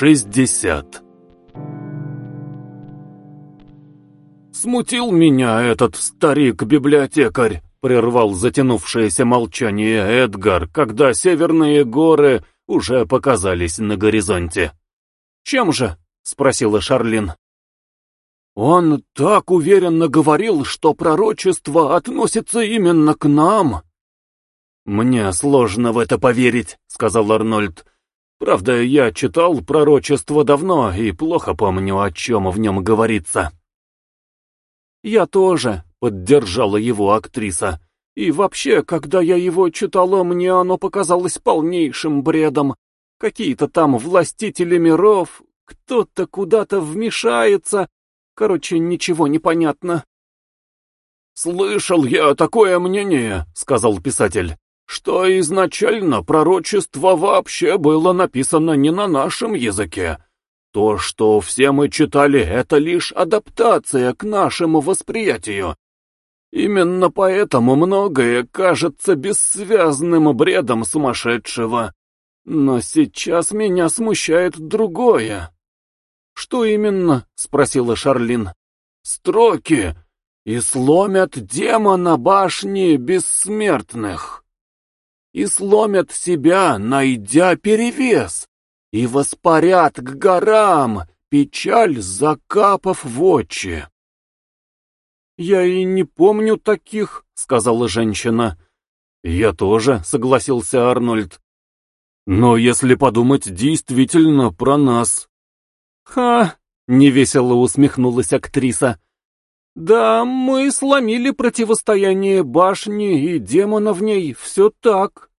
шестьдесят. «Смутил меня этот старик-библиотекарь», — прервал затянувшееся молчание Эдгар, когда северные горы уже показались на горизонте. «Чем же?» — спросила Шарлин. «Он так уверенно говорил, что пророчество относится именно к нам». «Мне сложно в это поверить», — сказал Арнольд. «Правда, я читал пророчество давно и плохо помню, о чем в нем говорится». «Я тоже», — поддержала его актриса. «И вообще, когда я его читала, мне оно показалось полнейшим бредом. Какие-то там властители миров, кто-то куда-то вмешается. Короче, ничего не понятно». «Слышал я такое мнение», — сказал писатель, «что изначально пророчество вообще было написано не на нашем языке, то, что все мы читали, это лишь адаптация к нашему восприятию. Именно поэтому многое кажется бессвязным бредом сумасшедшего. Но сейчас меня смущает другое. «Что именно?» — спросила Шарлин. «Строки! И сломят демона башни бессмертных! И сломят себя, найдя перевес!» и воспарят к горам, печаль закапав в очи. «Я и не помню таких», — сказала женщина. «Я тоже», — согласился Арнольд. «Но если подумать действительно про нас...» «Ха!» — невесело усмехнулась актриса. «Да, мы сломили противостояние башни и демона в ней, все так».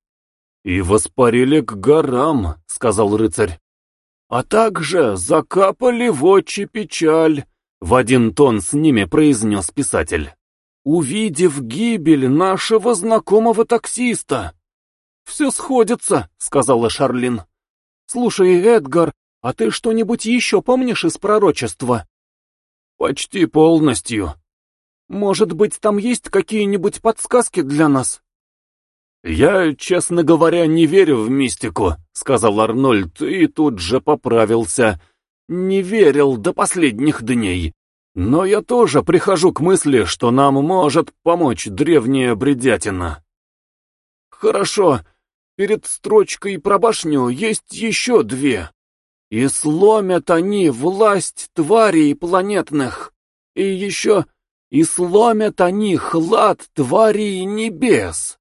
«И воспарили к горам», — сказал рыцарь. «А также закапали в очи печаль», — в один тон с ними произнес писатель. «Увидев гибель нашего знакомого таксиста». «Все сходится», — сказала Шарлин. «Слушай, Эдгар, а ты что-нибудь еще помнишь из пророчества?» «Почти полностью». «Может быть, там есть какие-нибудь подсказки для нас?» «Я, честно говоря, не верю в мистику», — сказал Арнольд и тут же поправился. «Не верил до последних дней. Но я тоже прихожу к мысли, что нам может помочь древняя бредятина». «Хорошо, перед строчкой про башню есть еще две. И сломят они власть тварей планетных. И еще и сломят они хлад тварей небес».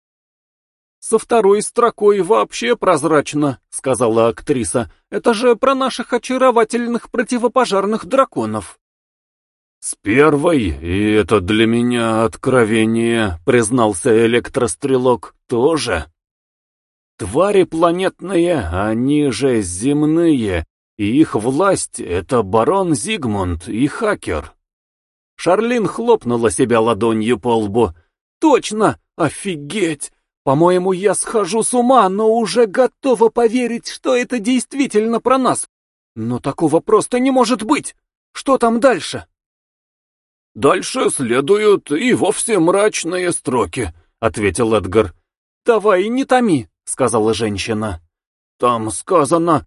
«Со второй строкой вообще прозрачно», — сказала актриса. «Это же про наших очаровательных противопожарных драконов». «С первой, и это для меня откровение», — признался электрострелок, — «тоже». Твари планетные, они же земные, и их власть — это барон Зигмунд и хакер. Шарлин хлопнула себя ладонью по лбу. «Точно! Офигеть! По-моему, я схожу с ума, но уже готова поверить, что это действительно про нас. Но такого просто не может быть. Что там дальше? Дальше следуют и вовсе мрачные строки, ответил Эдгар. Давай, не томи, сказала женщина. Там сказано,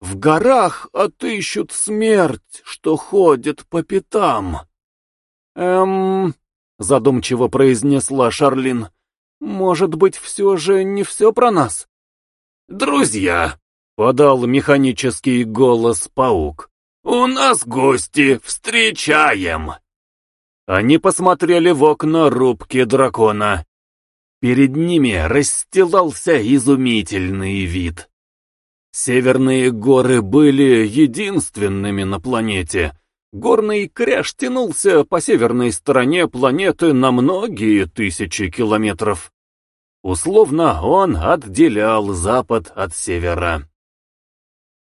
в горах отыщут смерть, что ходит по пятам. Эм, задумчиво произнесла Шарлин. Может быть, все же не все про нас? «Друзья!» — подал механический голос паук. «У нас гости, встречаем!» Они посмотрели в окна рубки дракона. Перед ними расстилался изумительный вид. Северные горы были единственными на планете, Горный кряж тянулся по северной стороне планеты на многие тысячи километров. Условно он отделял запад от севера.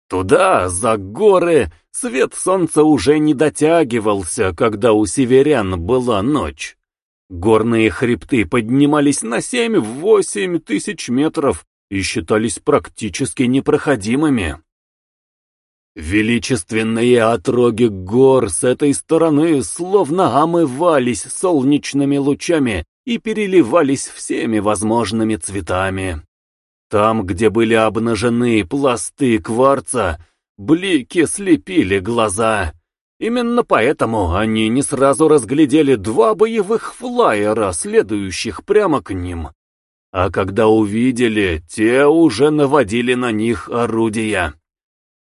Туда, за горы, свет солнца уже не дотягивался, когда у северян была ночь. Горные хребты поднимались на семь-восемь тысяч метров и считались практически непроходимыми. Величественные отроги гор с этой стороны словно омывались солнечными лучами и переливались всеми возможными цветами. Там, где были обнажены пласты кварца, Блики слепили глаза. Именно поэтому они не сразу разглядели два боевых флайера, следующих прямо к ним. А когда увидели, те уже наводили на них орудия.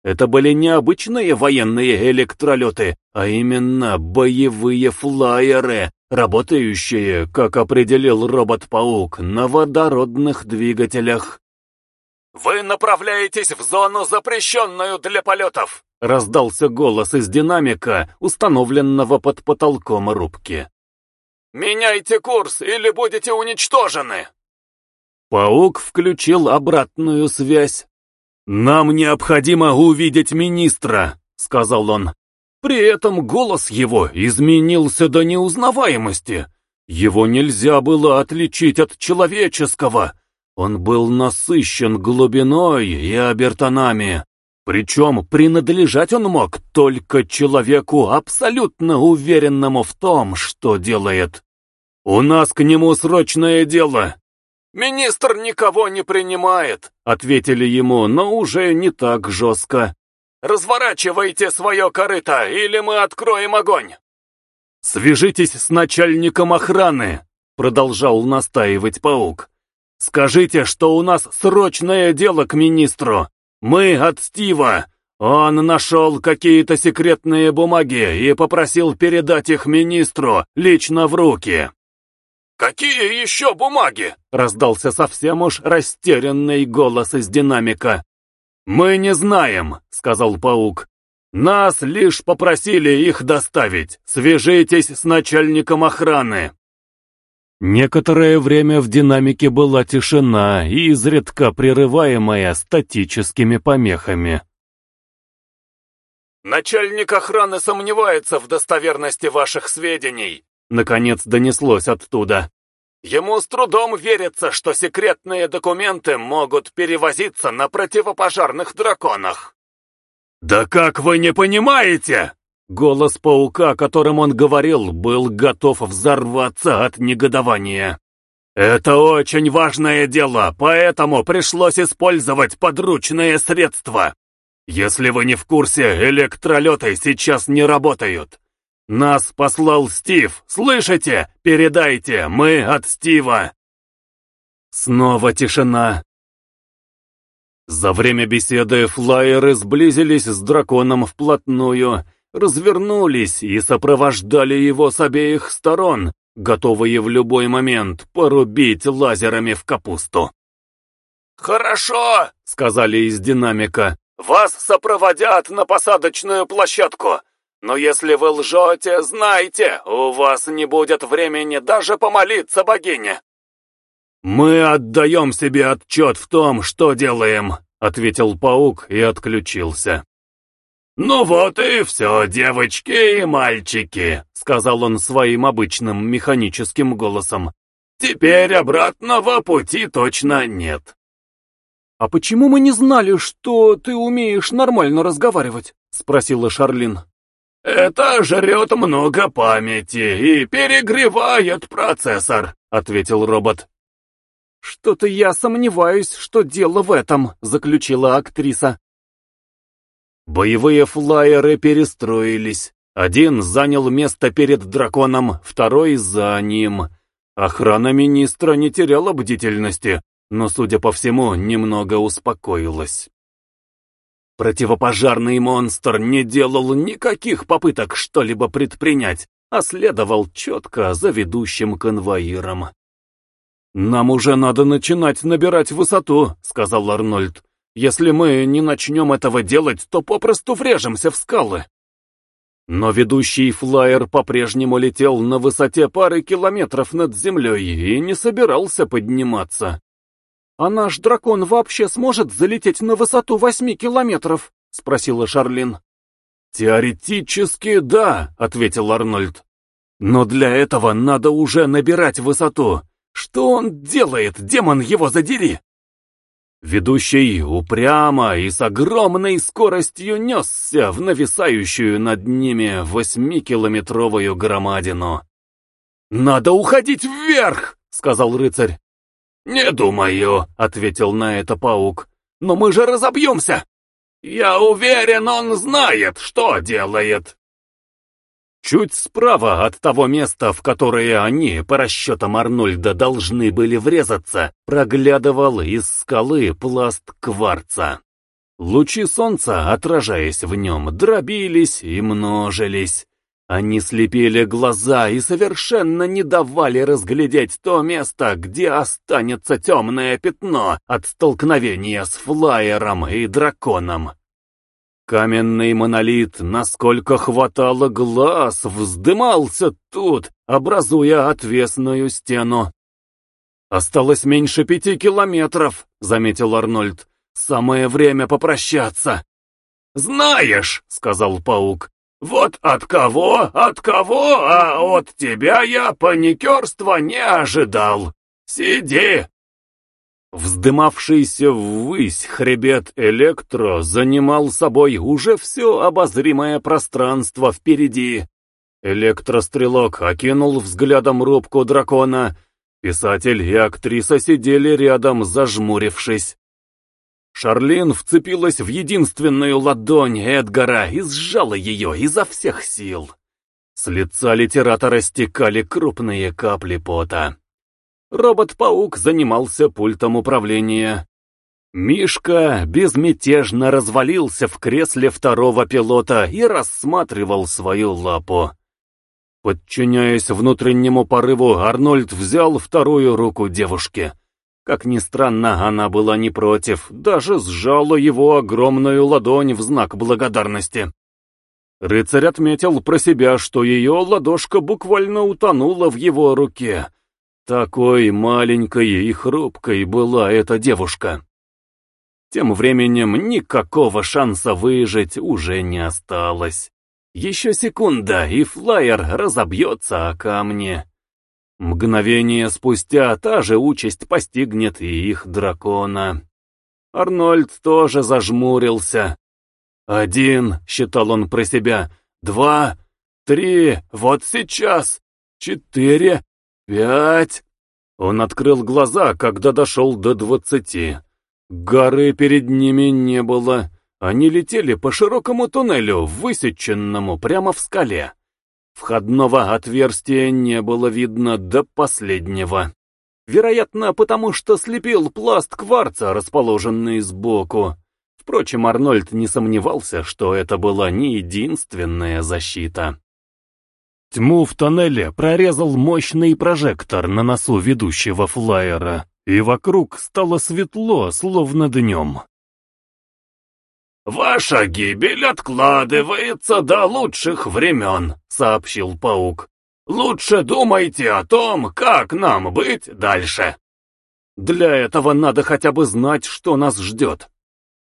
Это были не обычные военные электролеты, а именно боевые флайеры, работающие, как определил робот-паук, на водородных двигателях. «Вы направляетесь в зону, запрещенную для полетов!» раздался голос из динамика, установленного под потолком рубки. «Меняйте курс, или будете уничтожены!» Паук включил обратную связь. «Нам необходимо увидеть министра», — сказал он. При этом голос его изменился до неузнаваемости. Его нельзя было отличить от человеческого. Он был насыщен глубиной и обертонами. Причем принадлежать он мог только человеку, абсолютно уверенному в том, что делает. «У нас к нему срочное дело», «Министр никого не принимает», — ответили ему, но уже не так жестко. «Разворачивайте свое корыто, или мы откроем огонь!» «Свяжитесь с начальником охраны», — продолжал настаивать паук. «Скажите, что у нас срочное дело к министру. Мы от Стива. Он нашел какие-то секретные бумаги и попросил передать их министру лично в руки». «Какие еще бумаги?» — раздался совсем уж растерянный голос из динамика. «Мы не знаем», — сказал паук. «Нас лишь попросили их доставить. Свяжитесь с начальником охраны». Некоторое время в динамике была тишина, изредка прерываемая статическими помехами. «Начальник охраны сомневается в достоверности ваших сведений», Наконец донеслось оттуда. Ему с трудом верится, что секретные документы могут перевозиться на противопожарных драконах. «Да как вы не понимаете?» Голос паука, которым он говорил, был готов взорваться от негодования. «Это очень важное дело, поэтому пришлось использовать подручные средства. Если вы не в курсе, электролеты сейчас не работают. «Нас послал Стив! Слышите? Передайте! Мы от Стива!» Снова тишина. За время беседы флайеры сблизились с драконом вплотную, развернулись и сопровождали его с обеих сторон, готовые в любой момент порубить лазерами в капусту. «Хорошо!» — сказали из динамика. «Вас сопроводят на посадочную площадку. Но если вы лжете, знайте, у вас не будет времени даже помолиться богине. «Мы отдаем себе отчет в том, что делаем», — ответил паук и отключился. «Ну вот и все, девочки и мальчики», — сказал он своим обычным механическим голосом. «Теперь обратного пути точно нет». «А почему мы не знали, что ты умеешь нормально разговаривать?» — спросила Шарлин. «Это жрет много памяти и перегревает процессор», — ответил робот. «Что-то я сомневаюсь, что дело в этом», — заключила актриса. Боевые флайеры перестроились. Один занял место перед драконом, второй за ним. Охрана министра не теряла бдительности, но, судя по всему, немного успокоилась. Противопожарный монстр не делал никаких попыток что-либо предпринять, а следовал четко за ведущим конвоиром. «Нам уже надо начинать набирать высоту», — сказал Арнольд. «Если мы не начнем этого делать, то попросту врежемся в скалы». Но ведущий флайер по-прежнему летел на высоте пары километров над землей и не собирался подниматься. «А наш дракон вообще сможет залететь на высоту восьми километров?» — спросила Шарлин. «Теоретически да», — ответил Арнольд. «Но для этого надо уже набирать высоту. Что он делает, демон его задери?» Ведущий упрямо и с огромной скоростью несся в нависающую над ними восьмикилометровую громадину. «Надо уходить вверх!» — сказал рыцарь. «Не думаю», — ответил на это паук. «Но мы же разобьемся!» Я уверен, он знает, что делает. Чуть справа от того места, в которое они, по расчетам Арнольда, должны были врезаться, проглядывал из скалы пласт кварца. Лучи солнца, отражаясь в нем, дробились и множились. Они слепили глаза и совершенно не давали разглядеть то место, где останется темное пятно от столкновения с флайером и драконом. Каменный монолит, насколько хватало глаз, вздымался тут, образуя отвесную стену. «Осталось меньше пяти километров», — заметил Арнольд. «Самое время попрощаться». «Знаешь», — сказал паук, — «вот от кого, от кого, а от тебя я паникерства не ожидал. Сиди, Вздымавшийся ввысь хребет Электро занимал собой уже все обозримое пространство впереди. Электрострелок окинул взглядом рубку дракона. Писатель и актриса сидели рядом, зажмурившись. Шарлин вцепилась в единственную ладонь Эдгара и сжала ее изо всех сил. С лица литератора стекали крупные капли пота. Робот-паук занимался пультом управления. Мишка безмятежно развалился в кресле второго пилота и рассматривал свою лапу. Подчиняясь внутреннему порыву, Арнольд взял вторую руку девушки. Как ни странно, она была не против, даже сжала его огромную ладонь в знак благодарности. Рыцарь отметил про себя, что ее ладошка буквально утонула в его руке, такой маленькой и хрупкой была эта девушка. Тем временем никакого шанса выжить уже не осталось. Еще секунда, и флайер разобьется о камне. Мгновение спустя та же участь постигнет и их дракона. Арнольд тоже зажмурился. «Один», — считал он про себя, — «два, три, вот сейчас, четыре, «Пять!» Он открыл глаза, когда дошел до двадцати. Горы перед ними не было. Они летели по широкому туннелю, высеченному прямо в скале. Входного отверстия не было видно до последнего. Вероятно, потому что слепил пласт кварца, расположенный сбоку. Впрочем, Арнольд не сомневался, что это была не единственная защита. Тьму в тоннеле прорезал мощный прожектор на носу ведущего флайера, и вокруг стало светло, словно днем. «Ваша гибель откладывается до лучших времен», — сообщил паук. «Лучше думайте о том, как нам быть дальше». «Для этого надо хотя бы знать, что нас ждет».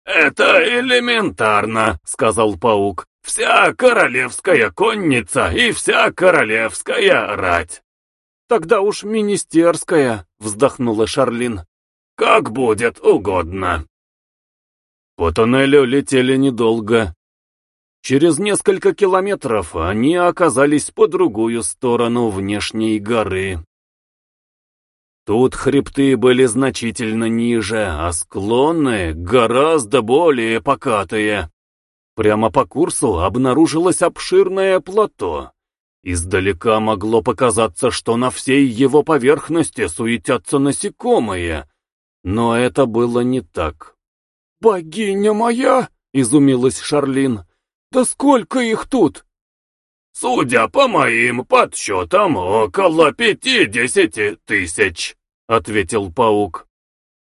«Это элементарно», — сказал паук. Вся королевская конница и вся королевская рать. Тогда уж министерская, вздохнула Шарлин. Как будет угодно. По тоннелю летели недолго. Через несколько километров они оказались по другую сторону внешней горы. Тут хребты были значительно ниже, а склоны гораздо более покатые. Прямо по курсу обнаружилось обширное плато. Издалека могло показаться, что на всей его поверхности суетятся насекомые, но это было не так. «Богиня моя!» — изумилась Шарлин. «Да сколько их тут?» «Судя по моим подсчетам, около пятидесяти тысяч», — ответил паук.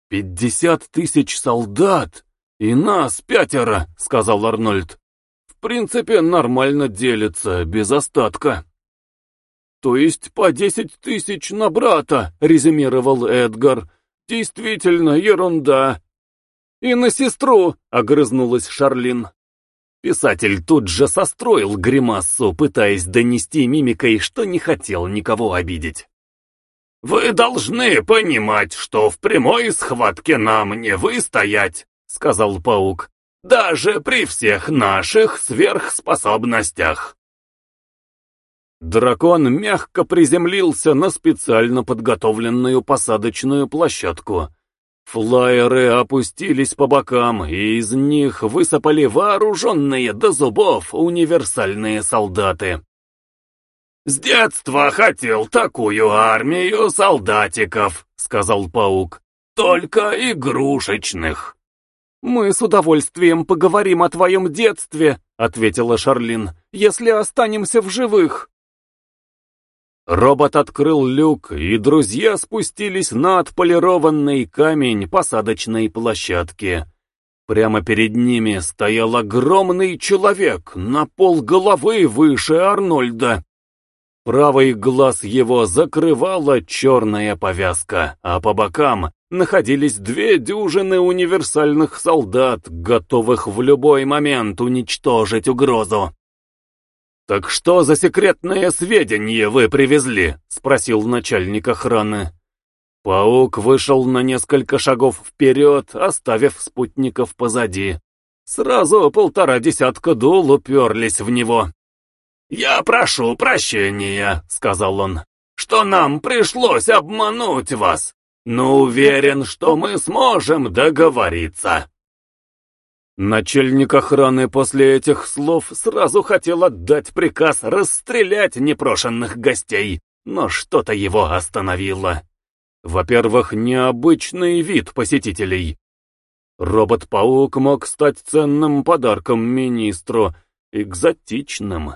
«Пятьдесят тысяч солдат!» «И нас пятеро», — сказал Арнольд. «В принципе, нормально делится, без остатка». «То есть по десять тысяч на брата», — резюмировал Эдгар. «Действительно, ерунда». «И на сестру», — огрызнулась Шарлин. Писатель тут же состроил гримасу, пытаясь донести мимикой, что не хотел никого обидеть. «Вы должны понимать, что в прямой схватке нам не выстоять», — сказал паук, — «даже при всех наших сверхспособностях». Дракон мягко приземлился на специально подготовленную посадочную площадку. Флайеры опустились по бокам, и из них высыпали вооруженные до зубов универсальные солдаты. «С детства хотел такую армию солдатиков», — сказал паук. «Только игрушечных». «Мы с удовольствием поговорим о твоем детстве», — ответила Шарлин, — «если останемся в живых». Робот открыл люк, и друзья спустились на отполированный камень посадочной площадки. Прямо перед ними стоял огромный человек, на пол головы выше Арнольда. Правый глаз его закрывала черная повязка, а по бокам находились две дюжины универсальных солдат, готовых в любой момент уничтожить угрозу. «Так что за секретные сведения вы привезли?» — спросил начальник охраны. Паук вышел на несколько шагов вперед, оставив спутников позади. Сразу полтора десятка дул уперлись в него. «Я прошу прощения», — сказал он, — «что нам пришлось обмануть вас, но уверен, что мы сможем договориться». Начальник охраны после этих слов сразу хотел отдать приказ расстрелять непрошенных гостей, но что-то его остановило. Во-первых, необычный вид посетителей. Робот-паук мог стать ценным подарком министру, экзотичным.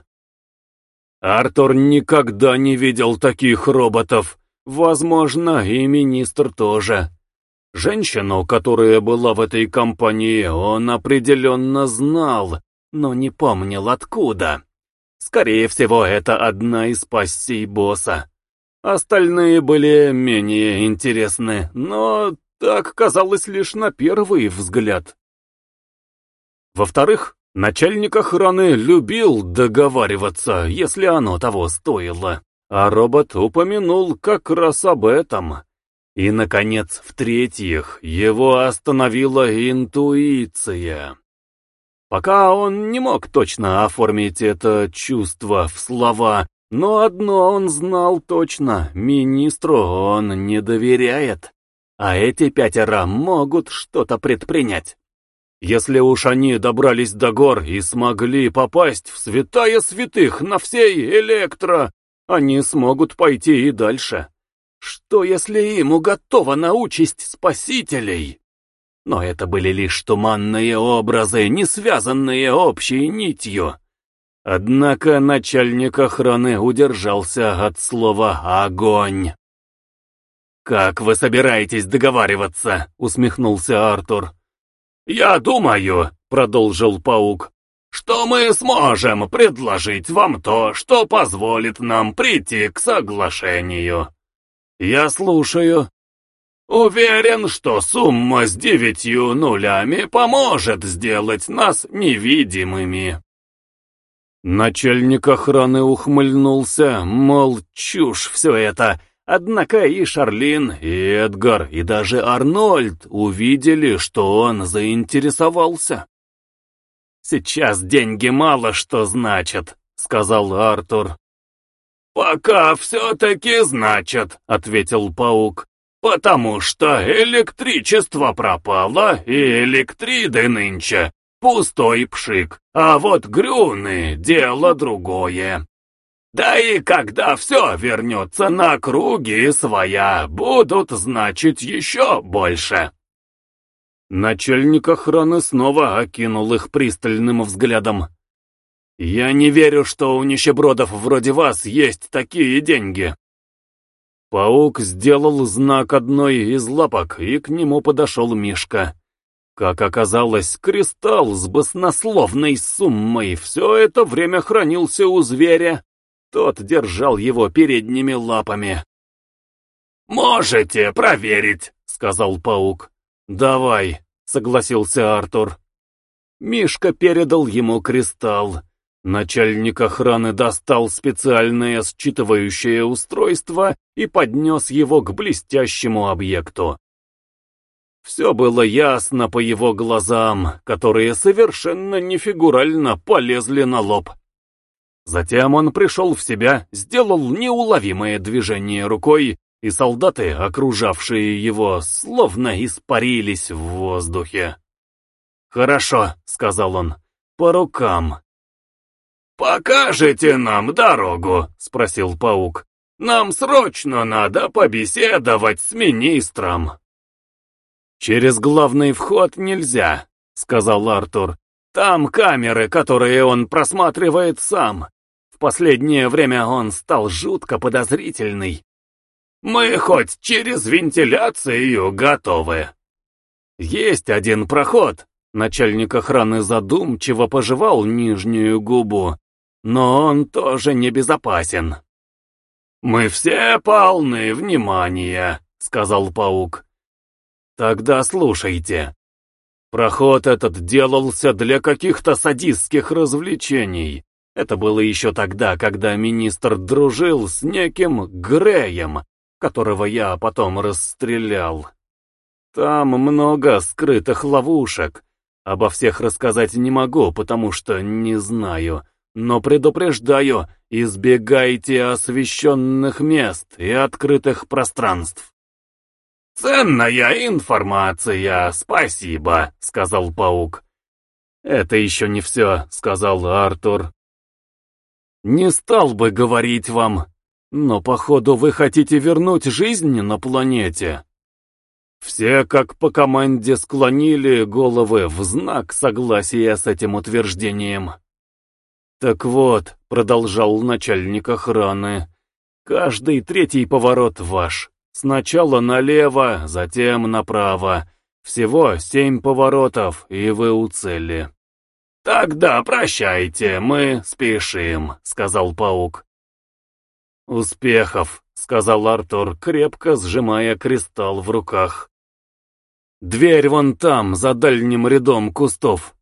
Артур никогда не видел таких роботов, возможно, и министр тоже. Женщину, которая была в этой компании, он определенно знал, но не помнил откуда. Скорее всего, это одна из пассий босса. Остальные были менее интересны, но так казалось лишь на первый взгляд. Во-вторых, начальник охраны любил договариваться, если оно того стоило, а робот упомянул как раз об этом. И, наконец, в-третьих, его остановила интуиция. Пока он не мог точно оформить это чувство в слова, но одно он знал точно — министру он не доверяет. А эти пятеро могут что-то предпринять. Если уж они добрались до гор и смогли попасть в святая святых на всей электро, они смогут пойти и дальше. Что, если им уготована участь спасителей? Но это были лишь туманные образы, не связанные общей нитью. Однако начальник охраны удержался от слова «огонь». «Как вы собираетесь договариваться?» — усмехнулся Артур. «Я думаю», — продолжил паук, — «что мы сможем предложить вам то, что позволит нам прийти к соглашению». «Я слушаю». «Уверен, что сумма с девятью нулями поможет сделать нас невидимыми». Начальник охраны ухмыльнулся, мол, чушь все это. Однако и Шарлин, и Эдгар, и даже Арнольд увидели, что он заинтересовался. «Сейчас деньги мало что значат», — сказал Артур. «Пока все-таки значит», — ответил паук, «потому что электричество пропало, и электриды нынче пустой пшик, а вот грюны — дело другое. Да и когда все вернется на круги своя, будут значить еще больше». Начальник охраны снова окинул их пристальным взглядом. «Я не верю, что у нищебродов вроде вас есть такие деньги». Паук сделал знак одной из лапок, и к нему подошел Мишка. Как оказалось, кристалл с баснословной суммой все это время хранился у зверя. Тот держал его передними лапами. «Можете проверить», — сказал паук. «Давай», — согласился Артур. Мишка передал ему кристалл. Начальник охраны достал специальное считывающее устройство и поднес его к блестящему объекту. Все было ясно по его глазам, которые совершенно нефигурально полезли на лоб. Затем он пришел в себя, сделал неуловимое движение рукой, и солдаты, окружавшие его, словно испарились в воздухе. «Хорошо», — сказал он, — «по рукам». «Покажете нам дорогу?» — спросил паук. «Нам срочно надо побеседовать с министром». «Через главный вход нельзя», — сказал Артур. «Там камеры, которые он просматривает сам. В последнее время он стал жутко подозрительный. Мы хоть через вентиляцию готовы». «Есть один проход», Начальник охраны задумчиво пожевал нижнюю губу, но он тоже небезопасен. «Мы все полны внимания», — сказал паук. «Тогда слушайте. Проход этот делался для каких-то садистских развлечений. Это было еще тогда, когда министр дружил с неким Греем, которого я потом расстрелял. Там много скрытых ловушек, Обо всех рассказать не могу, потому что не знаю, но предупреждаю, избегайте освещенных мест и открытых пространств. «Ценная информация, спасибо», — сказал паук. «Это еще не все», — сказал Артур. «Не стал бы говорить вам, но, походу, вы хотите вернуть жизнь на планете». Все как по команде склонили головы в знак согласия с этим утверждением. «Так вот», — продолжал начальник охраны, — «каждый третий поворот ваш. Сначала налево, затем направо. Всего семь поворотов, и вы у цели». «Тогда прощайте, мы спешим», — сказал паук. «Успехов», — сказал Артур, крепко сжимая кристалл в руках. Дверь вон там, за дальним рядом кустов.